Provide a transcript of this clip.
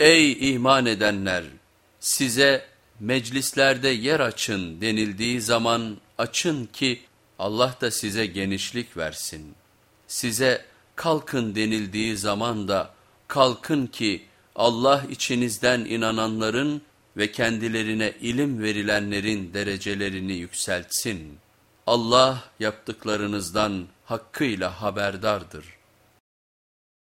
Ey iman edenler! Size meclislerde yer açın denildiği zaman açın ki Allah da size genişlik versin. Size kalkın denildiği zaman da kalkın ki Allah içinizden inananların ve kendilerine ilim verilenlerin derecelerini yükseltsin. Allah yaptıklarınızdan hakkıyla haberdardır.